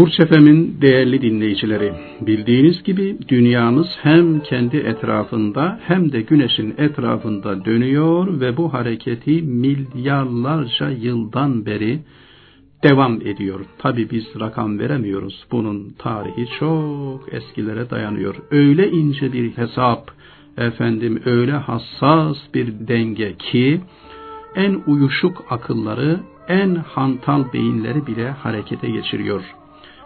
Burç Efem'in değerli dinleyicileri, bildiğiniz gibi dünyamız hem kendi etrafında hem de güneşin etrafında dönüyor ve bu hareketi milyarlarca yıldan beri devam ediyor. Tabi biz rakam veremiyoruz. Bunun tarihi çok eskilere dayanıyor. Öyle ince bir hesap, efendim öyle hassas bir denge ki en uyuşuk akılları, en hantal beyinleri bile harekete geçiriyor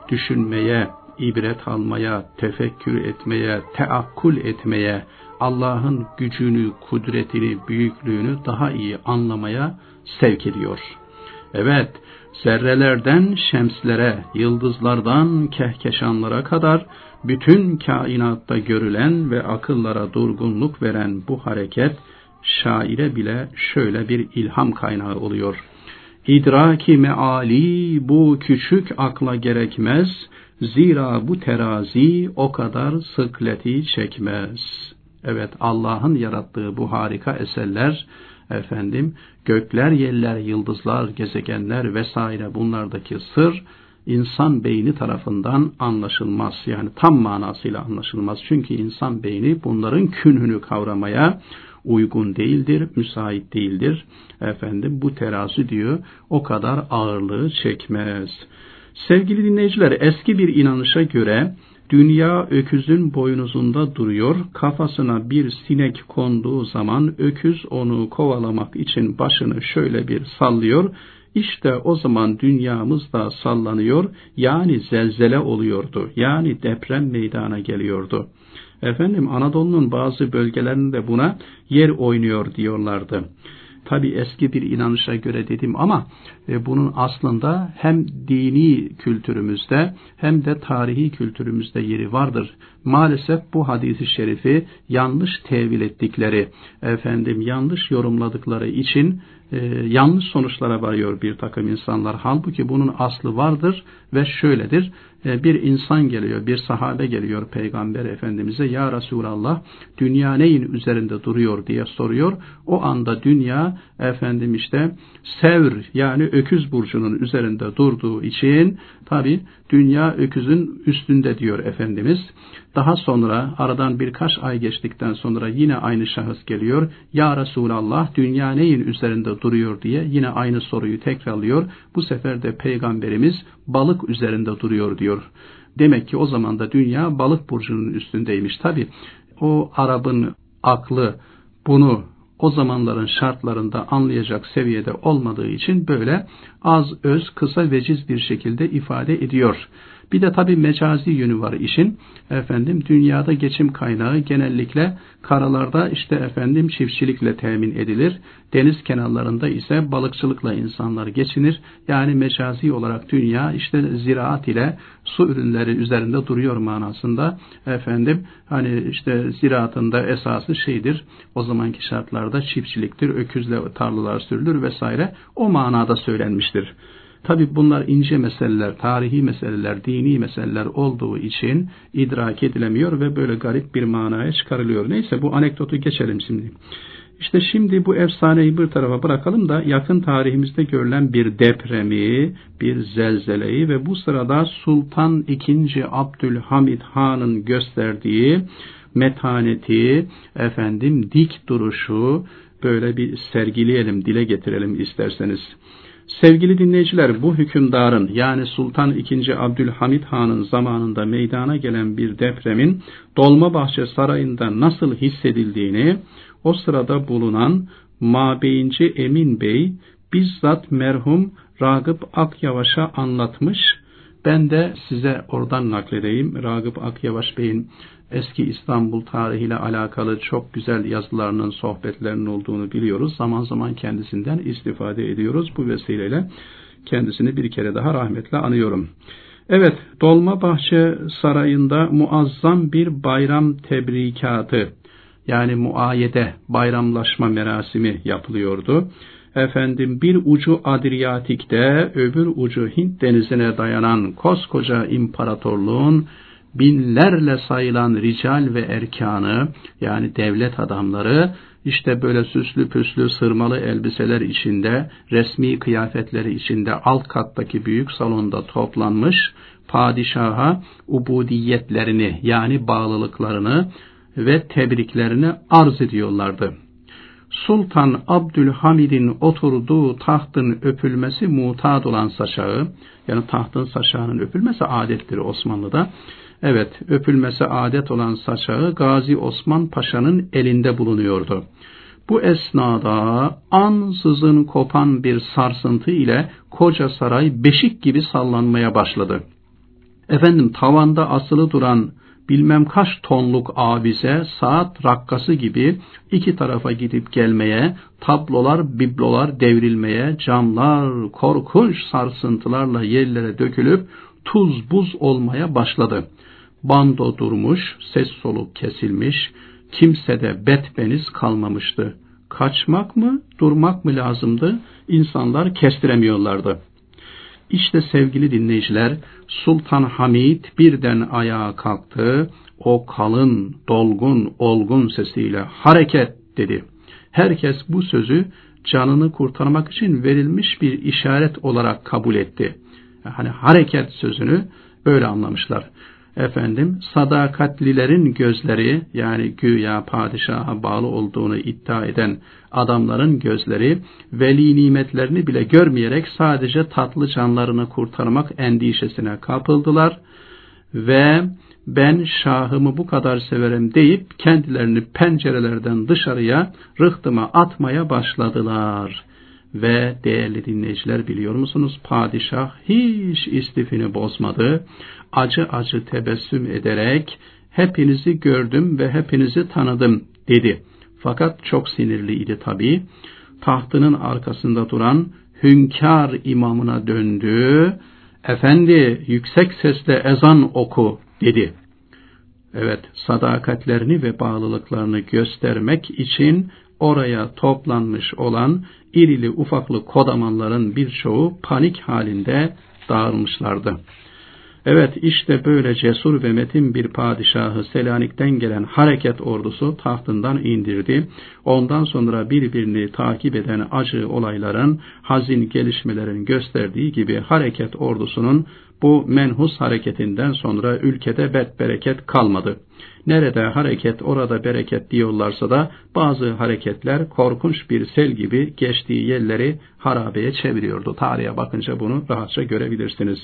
düşünmeye, ibret almaya, tefekkür etmeye, teakkul etmeye, Allah'ın gücünü, kudretini, büyüklüğünü daha iyi anlamaya sevk ediyor. Evet, zerrelerden şemslere, yıldızlardan kehkeşanlara kadar bütün kainatta görülen ve akıllara durgunluk veren bu hareket, şaire bile şöyle bir ilham kaynağı oluyor. İdraki meali bu küçük akla gerekmez, zira bu terazi o kadar sıkleti çekmez. Evet Allah'ın yarattığı bu harika eserler, efendim gökler, yerler, yıldızlar, gezegenler vesaire bunlardaki sır, insan beyni tarafından anlaşılmaz. Yani tam manasıyla anlaşılmaz. Çünkü insan beyni bunların künhünü kavramaya, uygun değildir, müsait değildir. Efendim bu terazi diyor o kadar ağırlığı çekmez. Sevgili dinleyiciler eski bir inanışa göre dünya öküzün boynuzunda duruyor. Kafasına bir sinek konduğu zaman öküz onu kovalamak için başını şöyle bir sallıyor. İşte o zaman dünyamız da sallanıyor. Yani zelzele oluyordu. Yani deprem meydana geliyordu. Efendim Anadolu'nun bazı bölgelerinde buna yer oynuyor diyorlardı. Tabi eski bir inanışa göre dedim ama e, bunun aslında hem dini kültürümüzde hem de tarihi kültürümüzde yeri vardır. Maalesef bu hadisi şerifi yanlış tevil ettikleri, efendim yanlış yorumladıkları için e, yanlış sonuçlara varıyor bir takım insanlar. Halbuki bunun aslı vardır ve şöyledir. E, bir insan geliyor, bir sahabe geliyor Peygamber Efendimiz'e Ya Resulallah dünya neyin üzerinde duruyor diye soruyor. O anda dünya efendim işte Sevr yani öküz burcunun üzerinde durduğu için tabi dünya öküzün üstünde diyor Efendimiz. Daha sonra aradan birkaç ay geçtikten sonra yine aynı şahıs geliyor. Ya Resulallah dünya neyin üzerinde duruyor diye yine aynı soruyu tekrarlıyor. Bu sefer de Peygamberimiz balık üzerinde duruyor diyor. Demek ki o zaman da dünya balık burcunun üstündeymiş. Tabi o Arap'ın aklı bunu o zamanların şartlarında anlayacak seviyede olmadığı için böyle az öz kısa veciz bir şekilde ifade ediyor. Bir de tabii mecazi yönü var işin. Efendim dünyada geçim kaynağı genellikle karalarda işte efendim çiftçilikle temin edilir. Deniz kenarlarında ise balıkçılıkla insanlar geçinir. Yani mecazi olarak dünya işte ziraat ile su ürünleri üzerinde duruyor manasında. Efendim hani işte ziraatında esası şeydir. O zamanki şartlarda çiftçiliktir. Öküzle tarlalar sürülür vesaire. O manada söylenmiştir. Tabi bunlar ince meseleler, tarihi meseleler, dini meseleler olduğu için idrak edilemiyor ve böyle garip bir manaya çıkarılıyor. Neyse bu anekdotu geçelim şimdi. İşte şimdi bu efsaneyi bir tarafa bırakalım da yakın tarihimizde görülen bir depremi, bir zelzeleyi ve bu sırada Sultan II. Abdülhamid Han'ın gösterdiği metaneti, efendim dik duruşu böyle bir sergileyelim, dile getirelim isterseniz. Sevgili dinleyiciler bu hükümdarın yani Sultan II. Abdülhamid Han'ın zamanında meydana gelen bir depremin Dolmabahçe Sarayı'nda nasıl hissedildiğini o sırada bulunan Mabeyinci Emin Bey bizzat merhum Ragıp Akyavaş'a anlatmış. Ben de size oradan nakledeyim. Ragıp Akyavaş Bey'in eski İstanbul tarihiyle alakalı çok güzel yazılarının, sohbetlerinin olduğunu biliyoruz. Zaman zaman kendisinden istifade ediyoruz. Bu vesileyle kendisini bir kere daha rahmetle anıyorum. Evet, Dolmabahçe Sarayı'nda muazzam bir bayram tebrikatı, yani muayede, bayramlaşma merasimi yapılıyordu. Efendim bir ucu Adriyatik'te, öbür ucu Hint denizine dayanan koskoca imparatorluğun binlerle sayılan rical ve erkanı yani devlet adamları işte böyle süslü püslü sırmalı elbiseler içinde resmi kıyafetleri içinde alt kattaki büyük salonda toplanmış padişaha ubudiyetlerini yani bağlılıklarını ve tebriklerini arz ediyorlardı. Sultan Abdülhamid'in oturduğu tahtın öpülmesi mutad olan saçağı, yani tahtın saçağının öpülmesi adettir Osmanlı'da. Evet, öpülmesi adet olan saçağı Gazi Osman Paşa'nın elinde bulunuyordu. Bu esnada ansızın kopan bir sarsıntı ile koca saray beşik gibi sallanmaya başladı. Efendim tavanda asılı duran bilmem kaç tonluk avize saat rakkası gibi iki tarafa gidip gelmeye, tablolar, biblolar devrilmeye, camlar korkunç sarsıntılarla yerlere dökülüp tuz buz olmaya başladı. Bando durmuş, ses soluk kesilmiş, kimsede betbeniz kalmamıştı. Kaçmak mı, durmak mı lazımdı? İnsanlar kestiremiyorlardı. İşte sevgili dinleyiciler, Sultan Hamid birden ayağa kalktı, o kalın, dolgun, olgun sesiyle hareket dedi. Herkes bu sözü canını kurtarmak için verilmiş bir işaret olarak kabul etti. Hani hareket sözünü böyle anlamışlar efendim sadakatlilerin gözleri yani güya padişaha bağlı olduğunu iddia eden adamların gözleri veli nimetlerini bile görmeyerek sadece tatlı canlarını kurtarmak endişesine kapıldılar ve ben şahımı bu kadar severim deyip kendilerini pencerelerden dışarıya rıhtıma atmaya başladılar. Ve değerli dinleyiciler biliyor musunuz padişah hiç istifini bozmadı acı acı tebessüm ederek hepinizi gördüm ve hepinizi tanıdım dedi. Fakat çok sinirliydi tabi. Tahtının arkasında duran hünkâr imamına döndü. Efendi yüksek sesle ezan oku dedi. Evet sadakatlerini ve bağlılıklarını göstermek için oraya toplanmış olan irili ufaklı kodamanların birçoğu panik halinde dağılmışlardı. Evet işte böyle cesur ve metin bir padişahı Selanik'ten gelen hareket ordusu tahtından indirdi. Ondan sonra birbirini takip eden acı olayların, hazin gelişmelerin gösterdiği gibi hareket ordusunun bu menhus hareketinden sonra ülkede bet bereket kalmadı. Nerede hareket orada bereket diyorlarsa da bazı hareketler korkunç bir sel gibi geçtiği yerleri harabeye çeviriyordu. Tarihe bakınca bunu rahatça görebilirsiniz.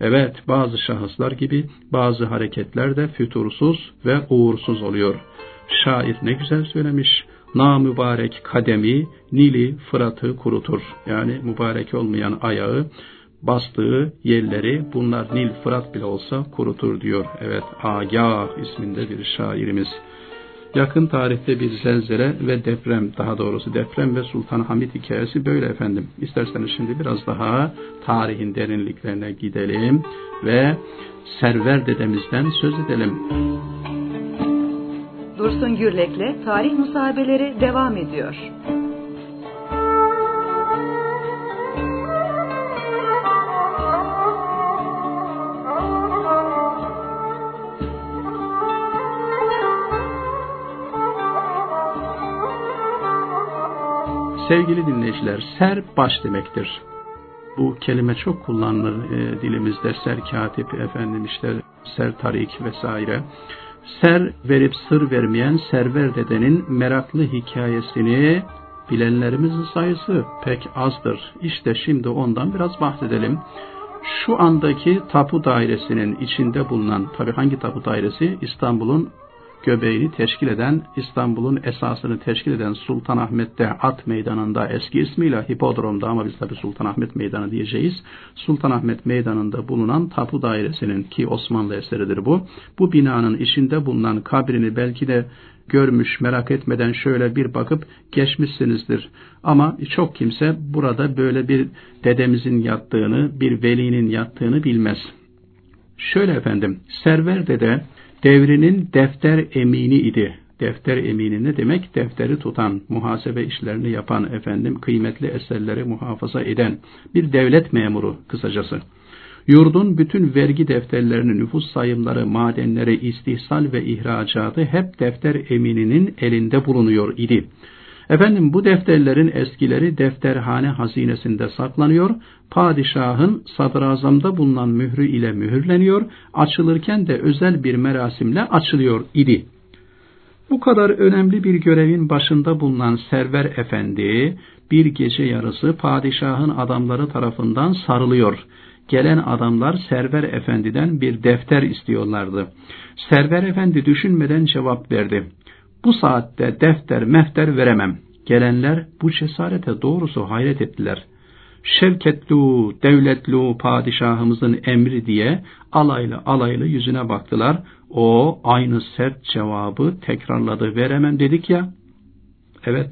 Evet bazı şahıslar gibi bazı hareketler de fütursuz ve uğursuz oluyor. Şair ne güzel söylemiş. Na mübarek kademi Nili Fırat'ı kurutur. Yani mübarek olmayan ayağı bastığı yerleri bunlar Nil Fırat bile olsa kurutur diyor. Evet Agah isminde bir şairimiz. Yakın tarihte bir zelzele ve deprem, daha doğrusu deprem ve Sultan Hamid hikayesi böyle efendim. İsterseniz şimdi biraz daha tarihin derinliklerine gidelim ve Server dedemizden söz edelim. Dursun Gürlek'le Tarih Musabeleri devam ediyor. Sevgili dinleyiciler, ser baş demektir. Bu kelime çok kullanılır e, dilimizde. Ser katip, efendim işte ser tarik vesaire. Ser verip sır vermeyen Server dedenin meraklı hikayesini bilenlerimizin sayısı pek azdır. İşte şimdi ondan biraz bahsedelim. Şu andaki tapu dairesinin içinde bulunan, tabi hangi tapu dairesi? İstanbul'un göbeğini teşkil eden, İstanbul'un esasını teşkil eden Sultanahmet'te At Meydanı'nda eski ismiyle Hipodrom'da ama biz tabi Sultanahmet Meydanı diyeceğiz. Sultanahmet Meydanı'nda bulunan tapu dairesinin ki Osmanlı eseridir bu. Bu binanın içinde bulunan kabrini belki de görmüş merak etmeden şöyle bir bakıp geçmişsinizdir. Ama çok kimse burada böyle bir dedemizin yattığını, bir velinin yattığını bilmez. Şöyle efendim, Server dede devrinin defter emini idi. Defter emini ne demek? Defteri tutan, muhasebe işlerini yapan, efendim kıymetli eserleri muhafaza eden bir devlet memuru kısacası. Yurdun bütün vergi defterlerini, nüfus sayımları, madenleri, istihsal ve ihracatı hep defter emininin elinde bulunuyor idi. Efendim bu defterlerin eskileri defterhane hazinesinde saklanıyor, padişahın sadrazamda bulunan mührü ile mühürleniyor, açılırken de özel bir merasimle açılıyor idi. Bu kadar önemli bir görevin başında bulunan Server Efendi bir gece yarısı padişahın adamları tarafından sarılıyor. Gelen adamlar Server Efendi'den bir defter istiyorlardı. Server Efendi düşünmeden cevap verdi. Bu saatte defter mefter veremem. Gelenler bu cesarete doğrusu hayret ettiler. Şevketlu, devletlu padişahımızın emri diye alaylı alaylı yüzüne baktılar. O aynı sert cevabı tekrarladı. Veremem dedik ya. Evet,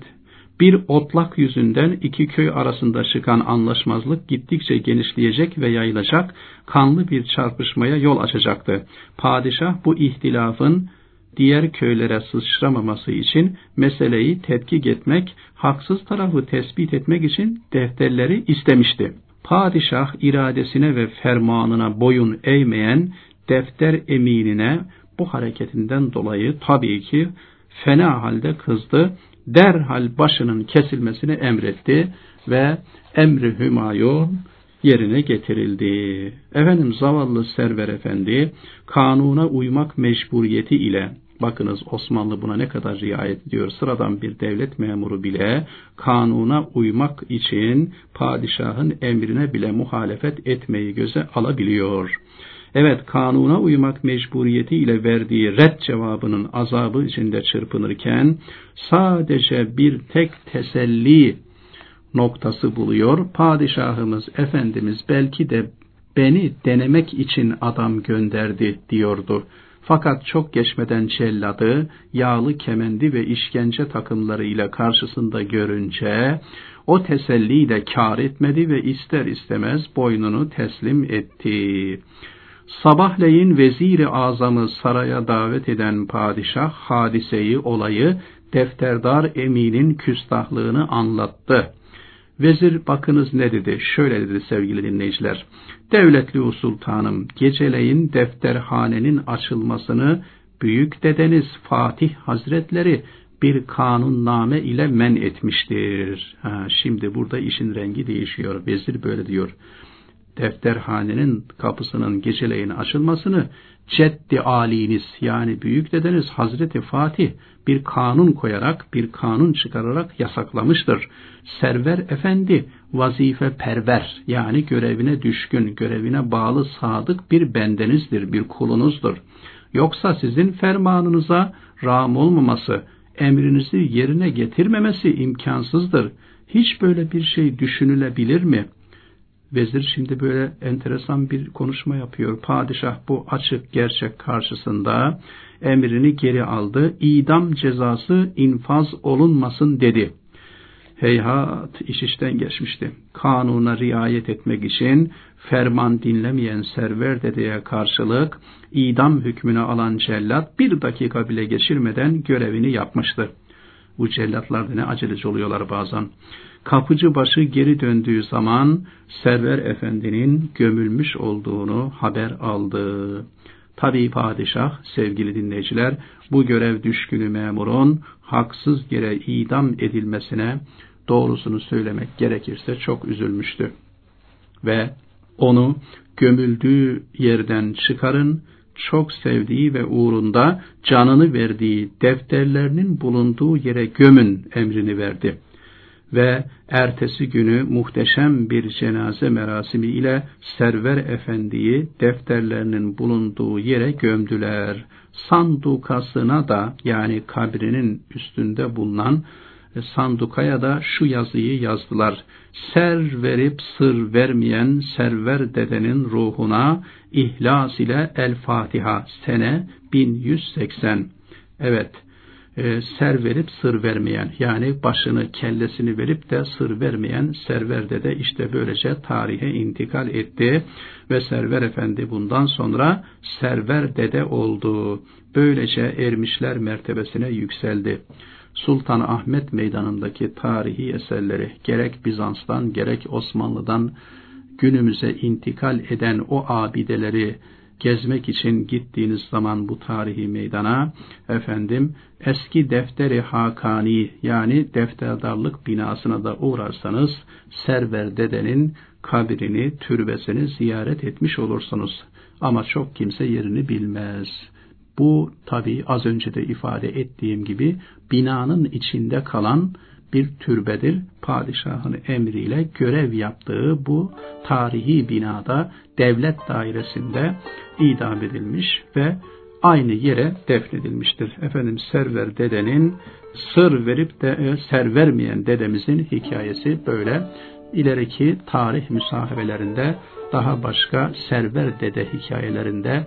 bir otlak yüzünden iki köy arasında çıkan anlaşmazlık gittikçe genişleyecek ve yayılacak, kanlı bir çarpışmaya yol açacaktı. Padişah bu ihtilafın diğer köylere sıçramaması için meseleyi tetkik etmek, haksız tarafı tespit etmek için defterleri istemişti. Padişah iradesine ve fermanına boyun eğmeyen defter eminine bu hareketinden dolayı tabii ki fena halde kızdı. Derhal başının kesilmesini emretti ve emri hümayun yerine getirildi. Efendim zavallı Server Efendi kanuna uymak mecburiyeti ile Bakınız Osmanlı buna ne kadar riayet ediyor. Sıradan bir devlet memuru bile kanuna uymak için padişahın emrine bile muhalefet etmeyi göze alabiliyor. Evet kanuna uymak mecburiyetiyle verdiği red cevabının azabı içinde çırpınırken sadece bir tek teselli noktası buluyor. Padişahımız Efendimiz belki de beni denemek için adam gönderdi diyordu. Fakat çok geçmeden celladı, yağlı kemendi ve işkence takımlarıyla karşısında görünce o teselliyi de kar etmedi ve ister istemez boynunu teslim etti. Sabahleyin veziri azamı saraya davet eden padişah hadiseyi, olayı defterdar eminin küstahlığını anlattı. Vezir bakınız ne dedi? Şöyle dedi sevgili dinleyiciler. Devletli sultanım geceleyin defterhanenin açılmasını büyük dedeniz Fatih Hazretleri bir kanunname ile men etmiştir. Ha, şimdi burada işin rengi değişiyor. Vezir böyle diyor defterhanenin kapısının geceleyin açılmasını ceddi aliniz yani büyük dedeniz Hazreti Fatih bir kanun koyarak bir kanun çıkararak yasaklamıştır. Server efendi vazife perver yani görevine düşkün, görevine bağlı sadık bir bendenizdir, bir kulunuzdur. Yoksa sizin fermanınıza ram olmaması, emrinizi yerine getirmemesi imkansızdır. Hiç böyle bir şey düşünülebilir mi?'' Vezir şimdi böyle enteresan bir konuşma yapıyor. Padişah bu açık gerçek karşısında emrini geri aldı. İdam cezası infaz olunmasın dedi. Heyhat iş işten geçmişti. Kanuna riayet etmek için ferman dinlemeyen server dedeye karşılık idam hükmünü alan cellat bir dakika bile geçirmeden görevini yapmıştı. Bu cellatlar da ne aceleci oluyorlar bazen. Kapıcı başı geri döndüğü zaman Server Efendi'nin gömülmüş olduğunu haber aldı. Tabi padişah sevgili dinleyiciler bu görev düşkünü memurun haksız yere idam edilmesine doğrusunu söylemek gerekirse çok üzülmüştü. Ve onu gömüldüğü yerden çıkarın, çok sevdiği ve uğrunda canını verdiği defterlerinin bulunduğu yere gömün emrini verdi ve ertesi günü muhteşem bir cenaze merasimi ile Server Efendi'yi defterlerinin bulunduğu yere gömdüler. Sandukasına da yani kabrinin üstünde bulunan sandukaya da şu yazıyı yazdılar. Ser verip sır vermeyen server dedenin ruhuna ihlas ile El Fatiha sene 1180. Evet e, ser verip sır vermeyen yani başını kellesini verip de sır vermeyen Server de işte böylece tarihe intikal etti ve Server Efendi bundan sonra Server Dede oldu. Böylece ermişler mertebesine yükseldi. Sultan Ahmet Meydanı'ndaki tarihi eserleri gerek Bizans'tan gerek Osmanlı'dan günümüze intikal eden o abideleri gezmek için gittiğiniz zaman bu tarihi meydana efendim eski defteri Hakani yani defterdarlık binasına da uğrarsanız Server dedenin kabrini, türbesini ziyaret etmiş olursunuz. Ama çok kimse yerini bilmez. Bu tabi az önce de ifade ettiğim gibi binanın içinde kalan bir türbedir. Padişahın emriyle görev yaptığı bu tarihi binada devlet dairesinde idam edilmiş ve aynı yere defnedilmiştir. Efendim Server dedenin sır verip de e, ser vermeyen dedemizin hikayesi böyle. İleriki tarih müsahebelerinde daha başka server dede hikayelerinde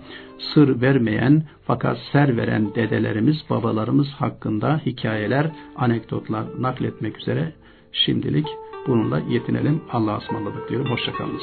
sır vermeyen fakat ser veren dedelerimiz, babalarımız hakkında hikayeler, anekdotlar nakletmek üzere şimdilik bununla yetinelim. Allah'a ısmarladık diyorum. Hoşçakalınız.